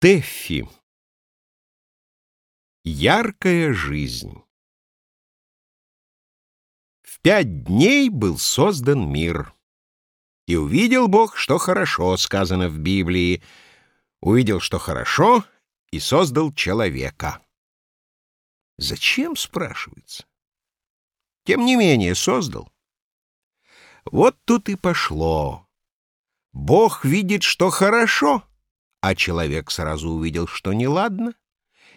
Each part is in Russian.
Тэффи. Яркая жизнь. В пять дней был создан мир. И увидел Бог, что хорошо, сказано в Библии. Увидел, что хорошо, и создал человека. Зачем, спрашивается? Тем не менее, создал. Вот тут и пошло. Бог видит, что хорошо — а человек сразу увидел, что неладно.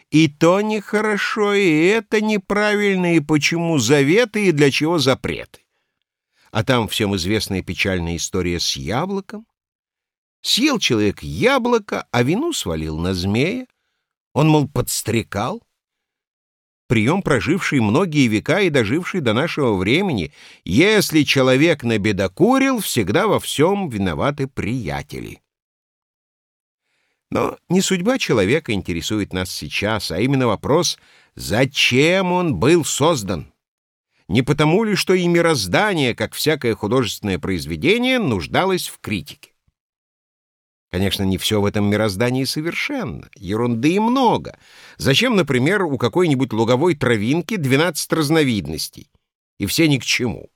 И то нехорошо, и это неправильно, и почему заветы, и для чего запреты. А там всем известная печальная история с яблоком. Съел человек яблоко, а вину свалил на змея. Он, мол, подстрекал. Прием, проживший многие века и доживший до нашего времени. Если человек набедокурил, всегда во всем виноваты приятели. Но не судьба человека интересует нас сейчас, а именно вопрос, зачем он был создан? Не потому ли, что и мироздание, как всякое художественное произведение, нуждалось в критике? Конечно, не все в этом мироздании совершенно. Ерунды и много. Зачем, например, у какой-нибудь луговой травинки 12 разновидностей? И все ни к чему.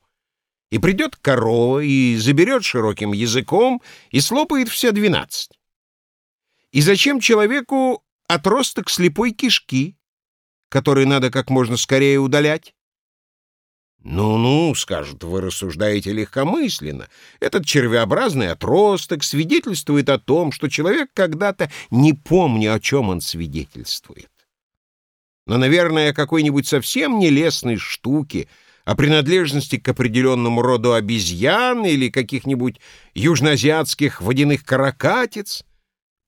И придет корова, и заберет широким языком, и слопает все 12. И зачем человеку отросток слепой кишки, который надо как можно скорее удалять? «Ну-ну», — скажут, — «вы рассуждаете легкомысленно. Этот червеобразный отросток свидетельствует о том, что человек когда-то не помнит, о чем он свидетельствует. Но, наверное, о какой-нибудь совсем нелестной штуке, о принадлежности к определенному роду обезьян или каких-нибудь южноазиатских водяных каракатиц —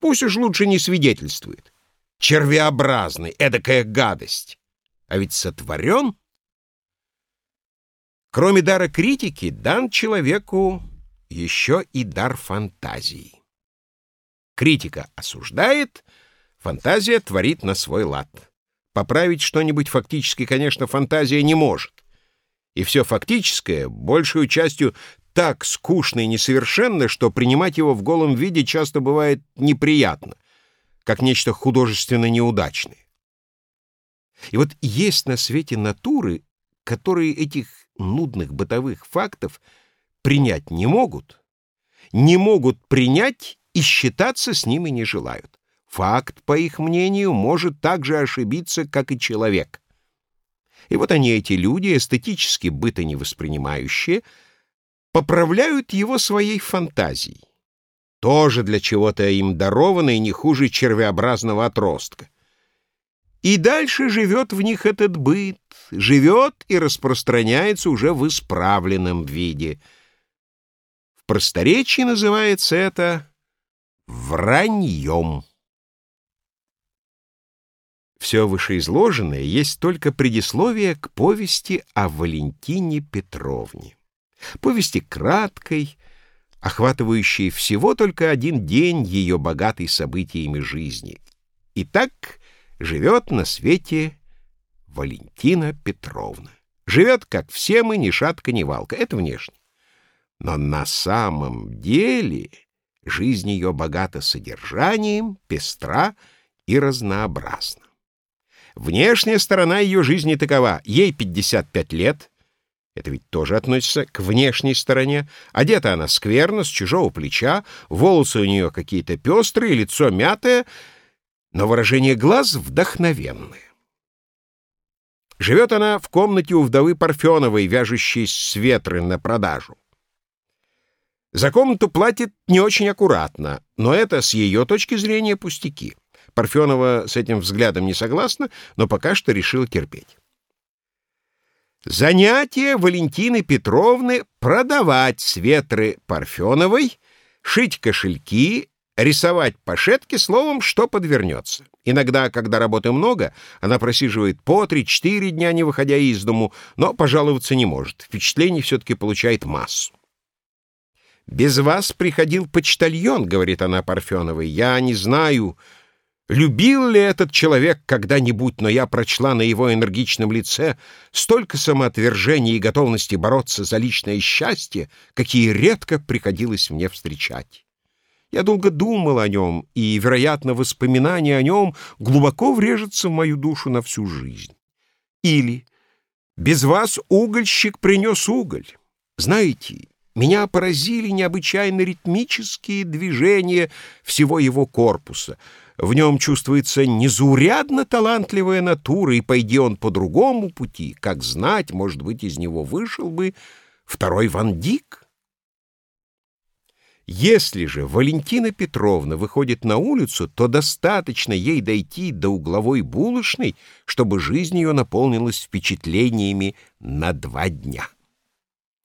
Пусть уж лучше не свидетельствует. Червеобразный, эдакая гадость. А ведь сотворен. Кроме дара критики, дан человеку еще и дар фантазии. Критика осуждает, фантазия творит на свой лад. Поправить что-нибудь фактически, конечно, фантазия не может. И все фактическое, большую частью так скучно и несовершенно, что принимать его в голом виде часто бывает неприятно, как нечто художественно неудачное. И вот есть на свете натуры, которые этих нудных бытовых фактов принять не могут, не могут принять и считаться с ними не желают. Факт, по их мнению, может так же ошибиться, как и человек. И вот они, эти люди, эстетически быто не воспринимающие, поправляют его своей фантазией. Тоже для чего-то им дарованной не хуже червеобразного отростка. И дальше живет в них этот быт, живет и распространяется уже в исправленном виде. В просторечии называется это враньем. Все вышеизложенное есть только предисловие к повести о Валентине Петровне. Повести краткой, охватывающей всего только один день ее богатой событиями жизни. И так живет на свете Валентина Петровна. Живет, как все мы, ни шатка, ни валка. Это внешне. Но на самом деле жизнь ее богата содержанием, пестра и разнообразна. Внешняя сторона ее жизни такова. Ей 55 лет, это ведь тоже относится к внешней стороне. Одета она скверно, с чужого плеча, волосы у нее какие-то пестрые, лицо мятое, но выражение глаз вдохновенное. Живет она в комнате у вдовы Парфеновой, вяжущей светры на продажу. За комнату платит не очень аккуратно, но это с ее точки зрения пустяки. Парфенова с этим взглядом не согласна, но пока что решила терпеть. Занятие Валентины Петровны — продавать светры Парфеновой, шить кошельки, рисовать пошетки, словом, что подвернется. Иногда, когда работы много, она просиживает по три-четыре дня, не выходя из дому, но пожаловаться не может. Впечатлений все-таки получает массу. «Без вас приходил почтальон», — говорит она Парфеновой. «Я не знаю, Любил ли этот человек когда-нибудь, но я прочла на его энергичном лице столько самоотвержения и готовности бороться за личное счастье, какие редко приходилось мне встречать. Я долго думал о нем, и, вероятно, воспоминание о нем глубоко врежется в мою душу на всю жизнь. Или «Без вас угольщик принес уголь». Знаете, меня поразили необычайно ритмические движения всего его корпуса. В нем чувствуется незаурядно талантливая натура, и, пойди он по другому пути, как знать, может быть, из него вышел бы второй Ван Дик. Если же Валентина Петровна выходит на улицу, то достаточно ей дойти до угловой булочной, чтобы жизнь ее наполнилась впечатлениями на два дня.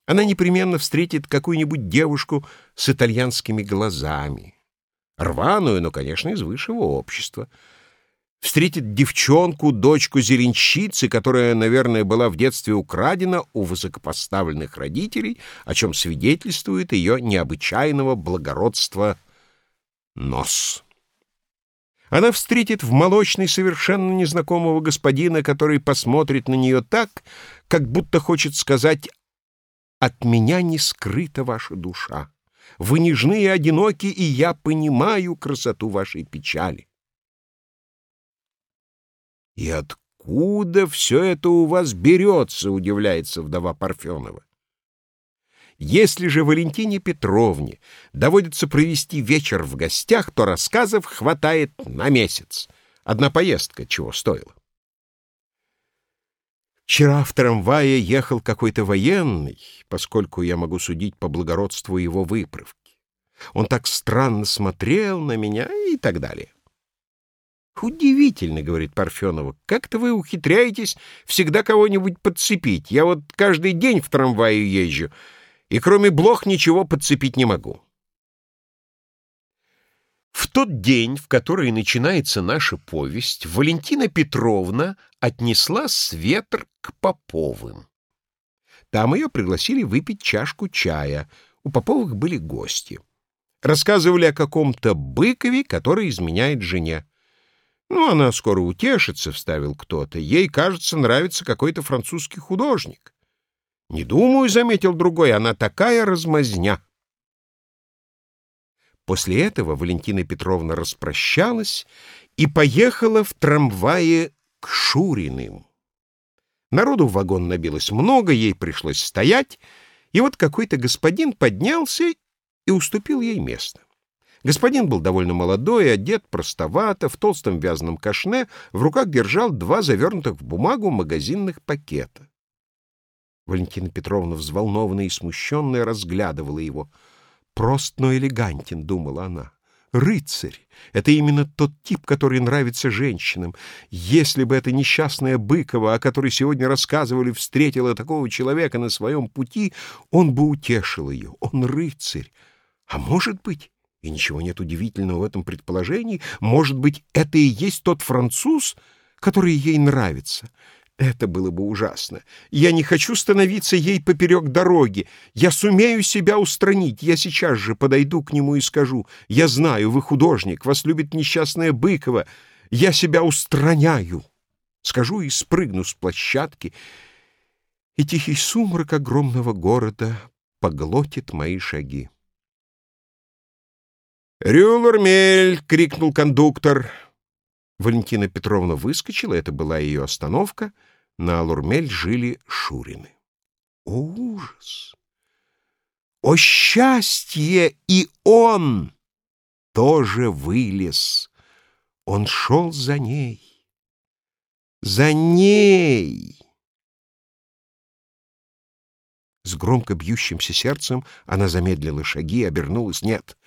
Она непременно встретит какую-нибудь девушку с итальянскими глазами, рваную, но, конечно, из высшего общества — встретит девчонку, дочку зеленщицы, которая, наверное, была в детстве украдена у высокопоставленных родителей, о чем свидетельствует ее необычайного благородства нос. Она встретит в молочной совершенно незнакомого господина, который посмотрит на нее так, как будто хочет сказать «От меня не скрыта ваша душа. Вы нежны и одиноки, и я понимаю красоту вашей печали». «И откуда все это у вас берется?» — удивляется вдова Парфенова. Если же Валентине Петровне доводится провести вечер в гостях, то рассказов хватает на месяц. Одна поездка чего стоила. Вчера в трамвае ехал какой-то военный, поскольку я могу судить по благородству его выправки. Он так странно смотрел на меня и так далее. «Удивительно», — говорит Парфенова, — «как-то вы ухитряетесь всегда кого-нибудь подцепить. Я вот каждый день в трамвае езжу, и кроме блох ничего подцепить не могу». В тот день, в который начинается наша повесть, Валентина Петровна отнесла светр к Поповым. Там ее пригласили выпить чашку чая. У Поповых были гости. Рассказывали о каком-то Быкове, который изменяет жене. «Ну, она скоро утешится», — вставил кто-то. «Ей, кажется, нравится какой-то французский художник». «Не думаю», — заметил другой, — «она такая размазня». После этого Валентина Петровна распрощалась и поехала в трамвае к Шуриным. Народу в вагон набилось много, ей пришлось стоять, и вот какой-то господин поднялся и уступил ей место. Господин был довольно молодой, одет простовато, в толстом вязаном кашне, в руках держал два завернутых в бумагу магазинных пакета. Валентина Петровна, взволнованная и смущенная, разглядывала его. «Прост, но элегантен», — думала она. «Рыцарь! Это именно тот тип, который нравится женщинам. Если бы эта несчастная Быкова, о которой сегодня рассказывали, встретила такого человека на своем пути, он бы утешил ее. Он рыцарь. А может быть...» И ничего нет удивительного в этом предположении. Может быть, это и есть тот француз, который ей нравится. Это было бы ужасно. Я не хочу становиться ей поперек дороги. Я сумею себя устранить. Я сейчас же подойду к нему и скажу. Я знаю, вы художник, вас любит несчастная Быкова. Я себя устраняю. Скажу и спрыгну с площадки, и тихий сумрак огромного города поглотит мои шаги. «Рюлурмель!» — крикнул кондуктор. Валентина Петровна выскочила, это была ее остановка. На Лурмель жили Шурины. О, ужас! О, счастье! И он тоже вылез. Он шел за ней. За ней! С громко бьющимся сердцем она замедлила шаги, обернулась. Нет,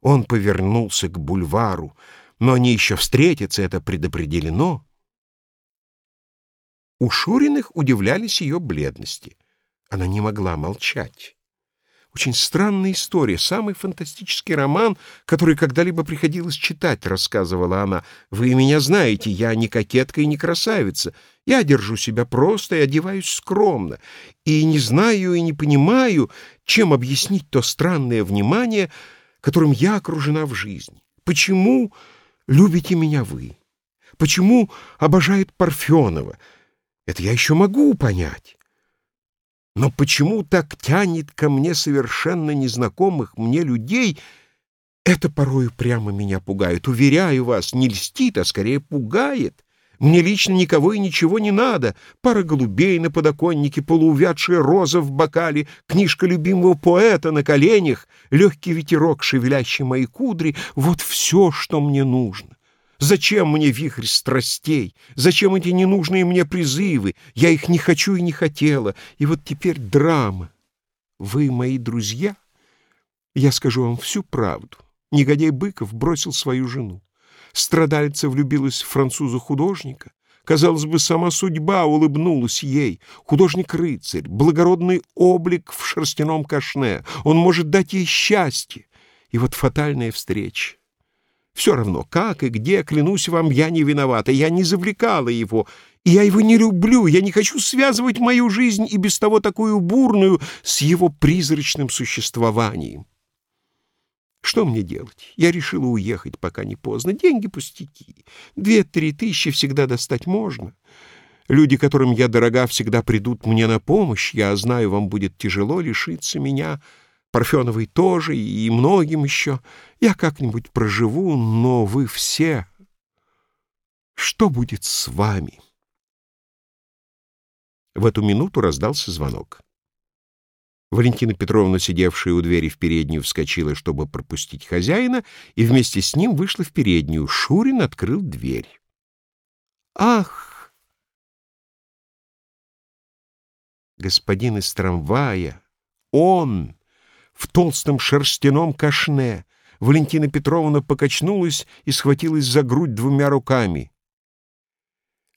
он повернулся к бульвару, но они еще встретятся, это предопределено. У Шуриных удивлялись ее бледности. Она не могла молчать. Очень странная история, самый фантастический роман, который когда-либо приходилось читать, рассказывала она. Вы меня знаете, я не кокетка и не красавица. Я держу себя просто и одеваюсь скромно. И не знаю и не понимаю, чем объяснить то странное внимание, которым я окружена в жизни? Почему любите меня вы? Почему обожает Парфенова? Это я еще могу понять. Но почему так тянет ко мне совершенно незнакомых мне людей, Это порою прямо меня пугает. Уверяю вас, не льстит, а скорее пугает. Мне лично никого и ничего не надо. Пара голубей на подоконнике, полуувядшая роза в бокале, книжка любимого поэта на коленях, легкий ветерок, шевелящий мои кудри — вот все, что мне нужно. Зачем мне вихрь страстей? Зачем эти ненужные мне призывы? Я их не хочу и не хотела. И вот теперь драма. Вы мои друзья? Я скажу вам всю правду. Негодяй Быков бросил свою жену. Страдальца влюбилась в француза-художника. Казалось бы, сама судьба улыбнулась ей. Художник-рыцарь, благородный облик в шерстяном кашне. Он может дать ей счастье. И вот фатальная встреча. Все равно, как и где, клянусь вам, я не виновата. Я не завлекала его. И я его не люблю. Я не хочу связывать мою жизнь и без того такую бурную с его призрачным существованием. Что мне делать? Я решила уехать, пока не поздно. Деньги пустяки. Две-три тысячи всегда достать можно. Люди, которым я дорога, всегда придут мне на помощь. Я знаю, вам будет тяжело лишиться меня. Парфеновой тоже и многим еще. Я как-нибудь проживу, но вы все... Что будет с вами? В эту минуту раздался звонок. Валентина Петровна, сидевшая у двери в переднюю, вскочила, чтобы пропустить хозяина, и вместе с ним вышла в переднюю. Шурин открыл дверь. «Ах!» Господин из трамвая, он, в толстом шерстяном кашне. Валентина Петровна покачнулась и схватилась за грудь двумя руками.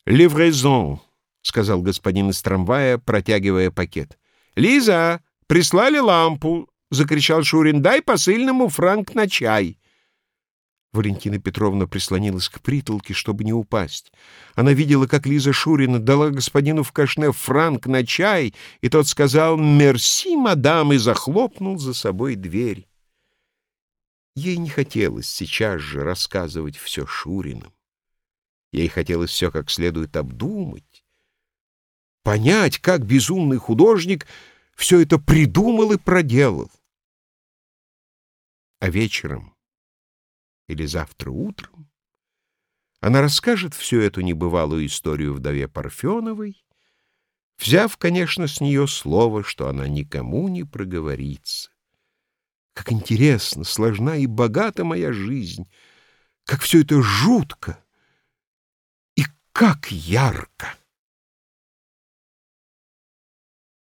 «Леврезон», — сказал господин из трамвая, протягивая пакет. «Лиза, Прислали лампу, — закричал Шурин, — дай посыльному франк на чай. Валентина Петровна прислонилась к притолке, чтобы не упасть. Она видела, как Лиза Шурина дала господину в кашне франк на чай, и тот сказал «Мерси, мадам!» и захлопнул за собой дверь. Ей не хотелось сейчас же рассказывать все Шуринам. Ей хотелось все как следует обдумать, понять, как безумный художник — все это придумал и проделал. А вечером или завтра утром она расскажет всю эту небывалую историю вдове Парфеновой, взяв, конечно, с нее слово, что она никому не проговорится. Как интересно, сложна и богата моя жизнь, как все это жутко и как ярко!